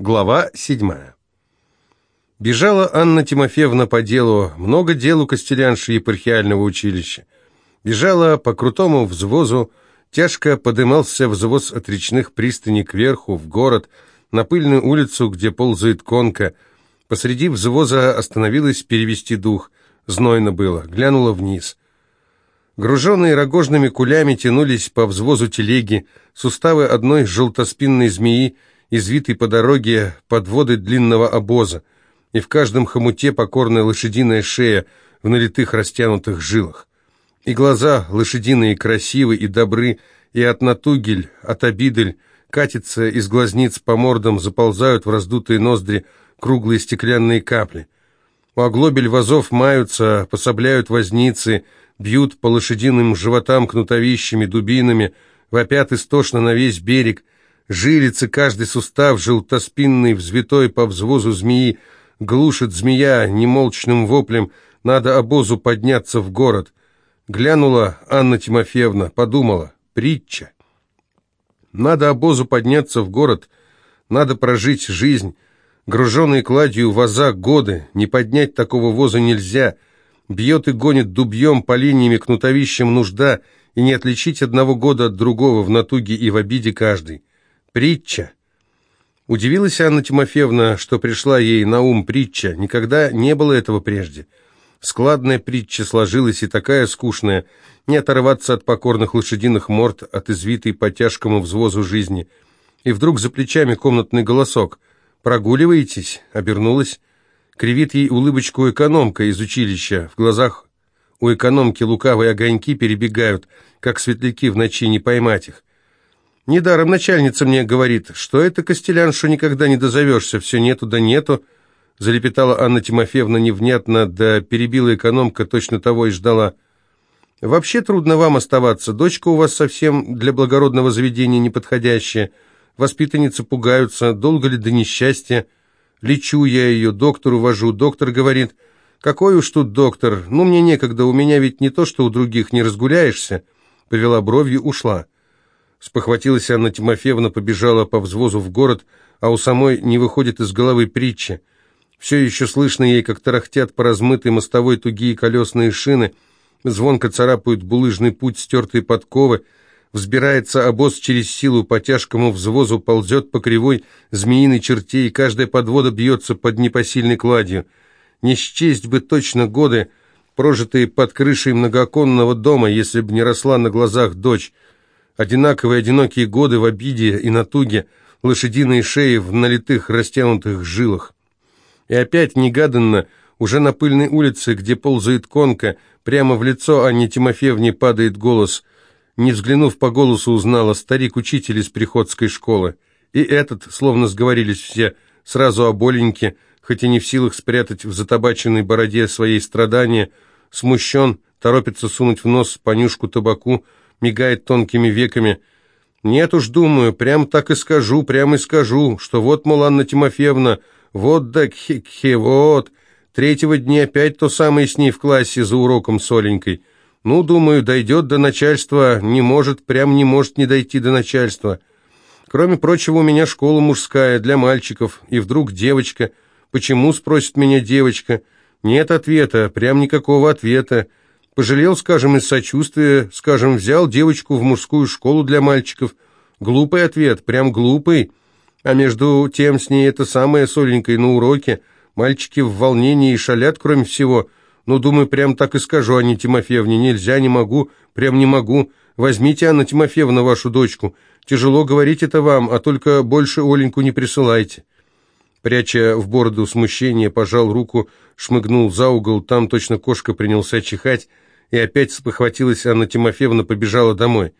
Глава седьмая. Бежала Анна Тимофеевна по делу, много дел у Костелянши епархиального училища. Бежала по крутому взвозу, тяжко подымался взвоз от речных пристаней кверху, в город, на пыльную улицу, где ползает конка. Посреди взвоза остановилась перевести дух. Знойно было, глянула вниз. Груженные рогожными кулями тянулись по взвозу телеги, суставы одной желтоспинной змеи — извитый по дороге подводы длинного обоза, и в каждом хомуте покорная лошадиная шея в налитых растянутых жилах. И глаза лошадиные красивы и добры, и от натугель, от обидель, катятся из глазниц по мордам, заползают в раздутые ноздри круглые стеклянные капли. У оглобель вазов маются, пособляют возницы, бьют по лошадиным животам кнутовищами, дубинами, вопят истошно на весь берег, Жилицы, каждый сустав, желтоспинный, взвитой по взвозу змеи, глушит змея немолчным воплем, надо обозу подняться в город. Глянула Анна Тимофеевна, подумала, притча. Надо обозу подняться в город, надо прожить жизнь, груженные кладью ваза годы, не поднять такого воза нельзя, бьет и гонит дубьем по линиями кнутовищем нужда, и не отличить одного года от другого в натуге и в обиде каждый. Притча. Удивилась Анна Тимофеевна, что пришла ей на ум притча. Никогда не было этого прежде. Складная притча сложилась и такая скучная, не оторваться от покорных лошадиных морд, от извитой по тяжкому взвозу жизни. И вдруг за плечами комнатный голосок. «Прогуливаетесь?» — обернулась. Кривит ей улыбочку экономка из училища. В глазах у экономки лукавые огоньки перебегают, как светляки в ночи, не поймать их. Недаром начальница мне говорит, что это Костеляншу никогда не дозовешься, все нету да нету. Залепетала Анна Тимофеевна невнятно, да перебила экономка, точно того и ждала. Вообще трудно вам оставаться, дочка у вас совсем для благородного заведения неподходящая. Воспитанницы пугаются, долго ли до несчастья. Лечу я ее, доктору вожу, доктор говорит, какой уж тут доктор, ну мне некогда, у меня ведь не то, что у других, не разгуляешься. Повела бровью, ушла. Спохватилась Анна Тимофеевна, побежала по взвозу в город, а у самой не выходит из головы притча. Все еще слышно ей, как тарахтят по размытой мостовой тугие колесные шины, звонко царапают булыжный путь стертые подковы, взбирается обоз через силу по тяжкому взвозу, ползет по кривой змеиной черте, и каждая подвода бьется под непосильной кладью. Не счесть бы точно годы, прожитые под крышей многоконного дома, если бы не росла на глазах дочь, Одинаковые одинокие годы в обиде и натуге, лошадиные шеи в налитых растянутых жилах. И опять негаданно, уже на пыльной улице, где ползает конка, прямо в лицо Анне Тимофеевне падает голос. Не взглянув по голосу, узнала старик-учитель из приходской школы. И этот, словно сговорились все, сразу о боленьке, хоть и не в силах спрятать в затабаченной бороде своей страдания, смущен, торопится сунуть в нос понюшку табаку, мигает тонкими веками. «Нет уж, думаю, прям так и скажу, прям и скажу, что вот, мол, Анна Тимофеевна, вот да кхе-кхе, вот, третьего дня опять то самое с ней в классе за уроком с Оленькой. Ну, думаю, дойдет до начальства, не может, прям не может не дойти до начальства. Кроме прочего, у меня школа мужская, для мальчиков, и вдруг девочка. Почему, спросит меня девочка? Нет ответа, прям никакого ответа. Пожалел, скажем, из сочувствия, скажем, взял девочку в мужскую школу для мальчиков. Глупый ответ, прям глупый. А между тем с ней это самое соленькое на уроке. Мальчики в волнении и шалят, кроме всего. Ну, думаю, прям так и скажу Анне Тимофеевне. Нельзя, не могу, прям не могу. Возьмите, Анна Тимофеевна, вашу дочку. Тяжело говорить это вам, а только больше Оленьку не присылайте. Пряча в бороду смущение, пожал руку, шмыгнул за угол, там точно кошка принялся чихать, и опять спохватилась Анна Тимофеевна, побежала домой.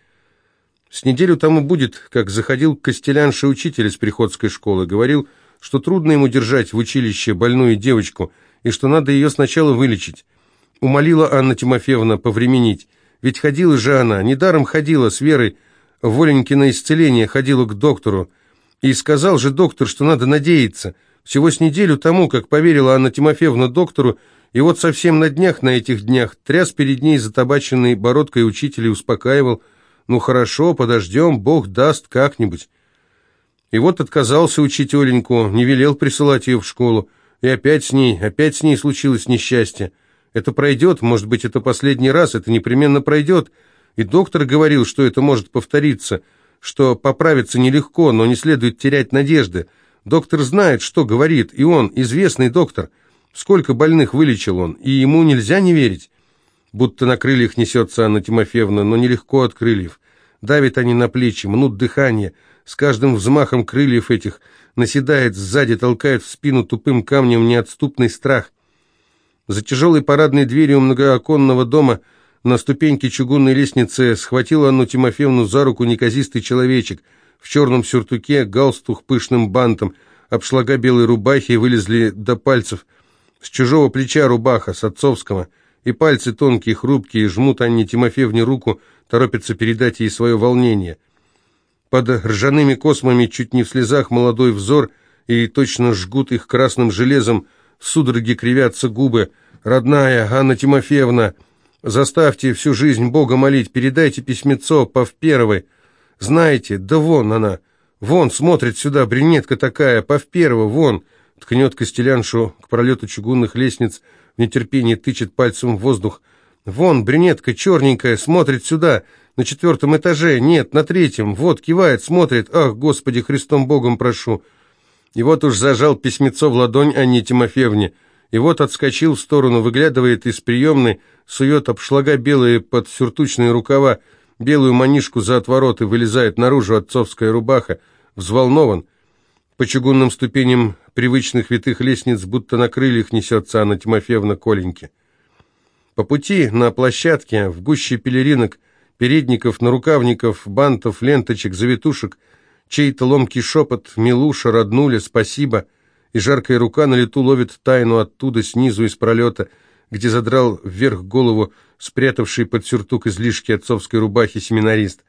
С неделю тому будет, как заходил костелянший учитель из приходской школы, говорил, что трудно ему держать в училище больную девочку, и что надо ее сначала вылечить. Умолила Анна Тимофеевна повременить, ведь ходила же она, недаром ходила с Верой, Воленьки на исцеление ходила к доктору, и сказал же доктор, что надо надеяться. Всего с неделю тому, как поверила Анна Тимофеевна доктору, и вот совсем на днях, на этих днях, тряс перед ней затабаченной бородкой учителя и успокаивал. «Ну хорошо, подождем, Бог даст как-нибудь». И вот отказался учить Оленьку, не велел присылать ее в школу. И опять с ней, опять с ней случилось несчастье. Это пройдет, может быть, это последний раз, это непременно пройдет. И доктор говорил, что это может повториться, что поправиться нелегко, но не следует терять надежды. Доктор знает, что говорит, и он, известный доктор. Сколько больных вылечил он, и ему нельзя не верить. Будто на крыльях несется Анна Тимофеевна, но нелегко от крыльев. Давит они на плечи, мнут дыхание. С каждым взмахом крыльев этих наседает сзади, толкает в спину тупым камнем неотступный страх. За тяжелой парадной дверью многооконного дома на ступеньке чугунной лестницы схватил Анну Тимофеевну за руку неказистый человечек в черном сюртуке, галстух пышным бантом, обшлага белой рубахи вылезли до пальцев. С чужого плеча рубаха, с отцовского, и пальцы тонкие, хрупкие, жмут Анне Тимофеевне руку, торопятся передать ей свое волнение. Под ржаными космами, чуть не в слезах, молодой взор, и точно жгут их красным железом, судороги кривятся губы. «Родная Анна Тимофеевна, заставьте всю жизнь Бога молить, передайте письмецо Павперовой. Знаете, да вон она, вон смотрит сюда, брюнетка такая, Павперова, вон!» Ткнет Костеляншу к пролету чугунных лестниц, в нетерпении тычет пальцем в воздух. «Вон, брюнетка черненькая, смотрит сюда, на четвертом этаже, нет, на третьем, вот, кивает, смотрит, ах, Господи, Христом Богом прошу!» И вот уж зажал письмецо в ладонь Анне Тимофеевне, и вот отскочил в сторону, выглядывает из приемной, сует обшлага белые под сюртучные рукава, белую манишку за отворот и вылезает наружу отцовская рубаха, взволнован. По чугунным ступеням привычных витых лестниц, будто на крыльях несется Анна Тимофеевна Коленьки. По пути на площадке, в гуще пелеринок, передников, нарукавников, бантов, ленточек, завитушек, чей-то ломкий шепот «Милуша, роднуля, спасибо!» И жаркая рука на лету ловит тайну оттуда, снизу, из пролета, где задрал вверх голову спрятавший под сюртук излишки отцовской рубахи семинарист.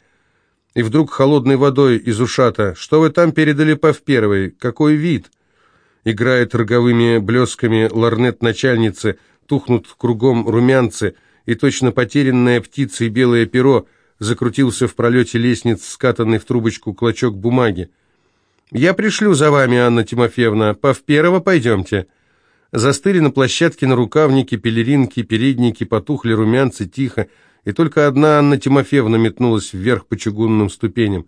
И вдруг холодной водой из ушата «Что вы там передали Пав первый? Какой вид?» Играет роговыми блесками ларнет начальницы, тухнут кругом румянцы, и точно потерянная птица и белое перо закрутился в пролете лестниц, скатанный в трубочку клочок бумаги. «Я пришлю за вами, Анна Тимофеевна. Павперова пойдемте». Застыли на площадке на рукавнике, пелеринки, передники, потухли румянцы, тихо, и только одна Анна Тимофеевна метнулась вверх по чугунным ступеням.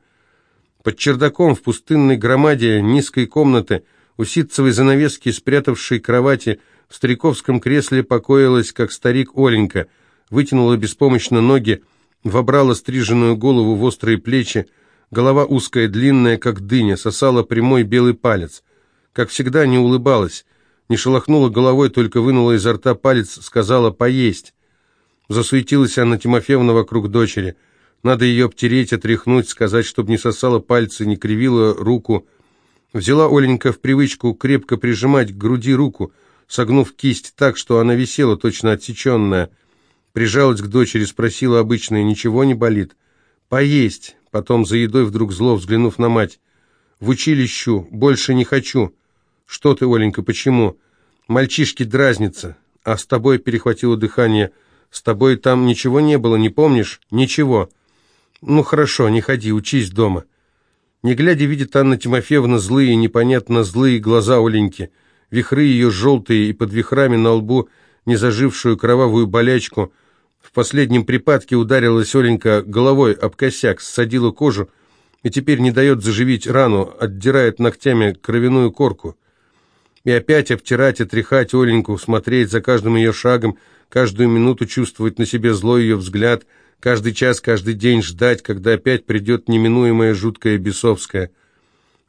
Под чердаком в пустынной громаде низкой комнаты у ситцевой занавески, спрятавшей кровати, в стариковском кресле покоилась, как старик Оленька, вытянула беспомощно ноги, вобрала стриженную голову в острые плечи, голова узкая, длинная, как дыня, сосала прямой белый палец. Как всегда, не улыбалась, не шелохнула головой, только вынула изо рта палец, сказала «поесть». Засуетилась Анна Тимофеевна вокруг дочери. Надо ее обтереть, отряхнуть, сказать, чтобы не сосала пальцы, не кривила руку, Взяла Оленька в привычку крепко прижимать к груди руку, согнув кисть так, что она висела точно отсеченная. Прижалась к дочери, спросила обычно, ничего не болит. «Поесть!» Потом за едой вдруг зло взглянув на мать. «В училищу, больше не хочу». «Что ты, Оленька, почему?» «Мальчишки дразнятся». «А с тобой перехватило дыхание. С тобой там ничего не было, не помнишь?» «Ничего». «Ну хорошо, не ходи, учись дома». Не глядя, видит Анна Тимофеевна злые, непонятно злые глаза Оленьки, вихры ее желтые и под вихрами на лбу незажившую кровавую болячку. В последнем припадке ударилась Оленька головой об косяк, ссадила кожу и теперь не дает заживить рану, отдирает ногтями кровяную корку. И опять обтирать, отряхать Оленьку, смотреть за каждым ее шагом, каждую минуту чувствовать на себе злой ее взгляд – Каждый час, каждый день ждать, когда опять придет неминуемая жуткая бесовская.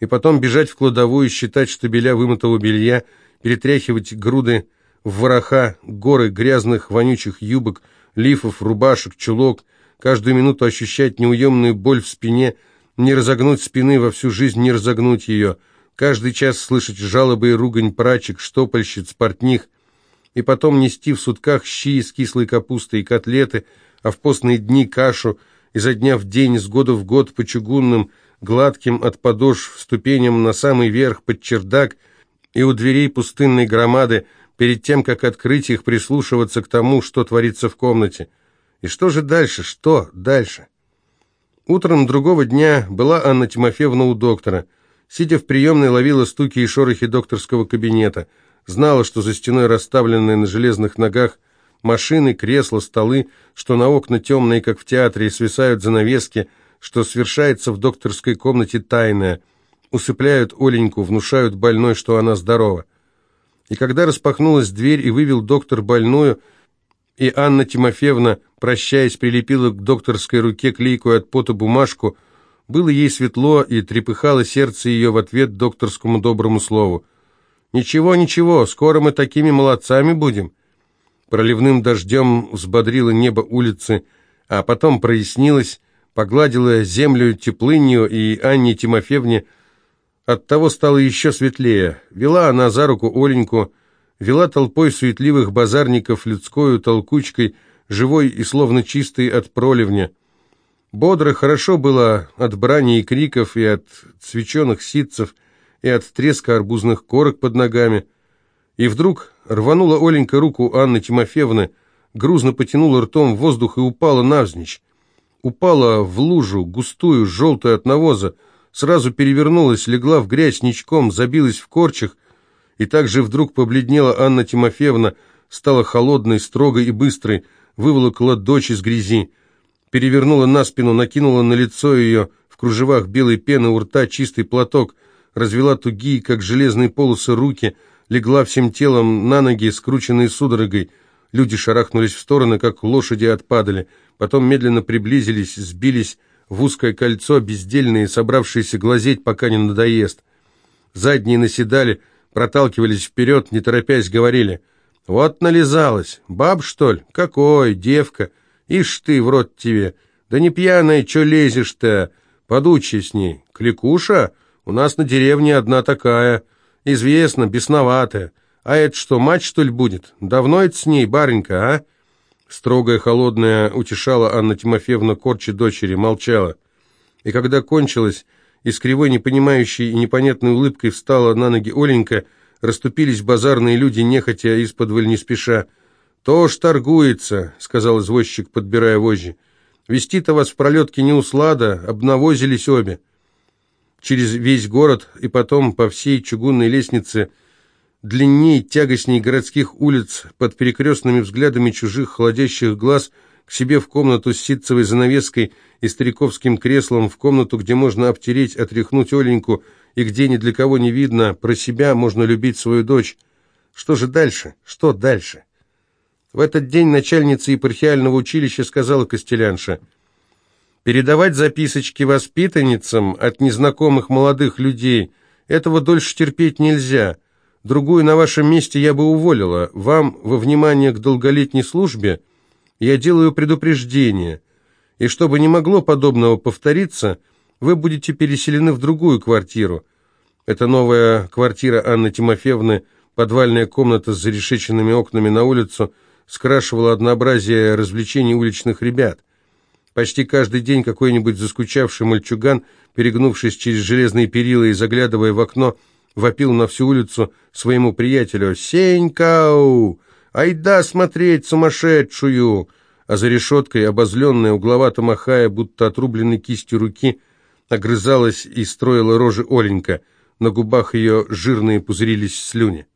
И потом бежать в кладовую, считать штабеля вымытого белья, перетряхивать груды в вороха, горы грязных, вонючих юбок, лифов, рубашек, чулок, каждую минуту ощущать неуемную боль в спине, не разогнуть спины во всю жизнь, не разогнуть ее, каждый час слышать жалобы и ругань прачек, штопальщиц, портних, и потом нести в сутках щи из кислой капусты и котлеты – а в постные дни кашу, изо дня в день, с года в год по чугунным, гладким от подошв ступеням на самый верх под чердак и у дверей пустынной громады, перед тем, как открыть их, прислушиваться к тому, что творится в комнате. И что же дальше, что дальше? Утром другого дня была Анна Тимофеевна у доктора. Сидя в приемной, ловила стуки и шорохи докторского кабинета. Знала, что за стеной расставленные на железных ногах машины, кресла, столы, что на окна темные, как в театре, и свисают занавески, что совершается в докторской комнате тайное. Усыпляют Оленьку, внушают больной, что она здорова. И когда распахнулась дверь и вывел доктор больную, и Анна Тимофеевна, прощаясь, прилепила к докторской руке клейкую от пота бумажку, было ей светло и трепыхало сердце ее в ответ докторскому доброму слову. «Ничего, ничего, скоро мы такими молодцами будем». Проливным дождем взбодрило небо улицы, а потом прояснилось, погладило землю теплынью, и Анне Тимофеевне оттого стало еще светлее. Вела она за руку Оленьку, вела толпой суетливых базарников людскою толкучкой, живой и словно чистой от проливня. Бодро, хорошо было от брани и криков, и от свеченых ситцев, и от треска арбузных корок под ногами. И вдруг рванула Оленька руку Анны Тимофеевны, грузно потянула ртом в воздух и упала навзничь. Упала в лужу, густую, желтую от навоза, сразу перевернулась, легла в грязь ничком, забилась в корчах, и также вдруг побледнела Анна Тимофеевна, стала холодной, строгой и быстрой, выволокла дочь из грязи, перевернула на спину, накинула на лицо ее в кружевах белой пены у рта чистый платок, развела тугие, как железные полосы, руки, легла всем телом на ноги, скрученные судорогой. Люди шарахнулись в стороны, как лошади отпадали, потом медленно приблизились, сбились в узкое кольцо, бездельные, собравшиеся глазеть, пока не надоест. Задние наседали, проталкивались вперед, не торопясь, говорили. «Вот нализалась. Баб, что ли? Какой? Девка. Ишь ты, в рот тебе. Да не пьяная, чё лезешь-то? Подучи с ней. Кликуша? У нас на деревне одна такая. Известно, бесноватая. А это что, мать, что ли, будет? Давно это с ней, барынька, а?» Строгая, холодная, утешала Анна Тимофеевна корчи дочери, молчала. И когда кончилось, и с кривой, непонимающей и непонятной улыбкой встала на ноги Оленька, расступились базарные люди, нехотя, из-под не спеша. «То ж торгуется», — сказал извозчик, подбирая вожжи. «Вести-то вас в пролетке не услада, обнавозились обе». Через весь город и потом по всей чугунной лестнице, длинней, тягостней городских улиц, под перекрестными взглядами чужих холодящих глаз — к себе в комнату с ситцевой занавеской и стариковским креслом, в комнату, где можно обтереть, отряхнуть Оленьку, и где ни для кого не видно, про себя можно любить свою дочь. Что же дальше? Что дальше? В этот день начальница епархиального училища сказала Костелянша, «Передавать записочки воспитанницам от незнакомых молодых людей, этого дольше терпеть нельзя. Другую на вашем месте я бы уволила. Вам во внимание к долголетней службе – я делаю предупреждение, и чтобы не могло подобного повториться, вы будете переселены в другую квартиру. Это новая квартира Анны Тимофеевны, подвальная комната с зарешеченными окнами на улицу, скрашивала однообразие развлечений уличных ребят. Почти каждый день какой-нибудь заскучавший мальчуган, перегнувшись через железные перила и заглядывая в окно, вопил на всю улицу своему приятелю «Сенькау! «Айда смотреть сумасшедшую!» А за решеткой, обозленная, угловато махая, будто отрубленной кистью руки, огрызалась и строила рожи Оленька. На губах ее жирные пузырились слюни.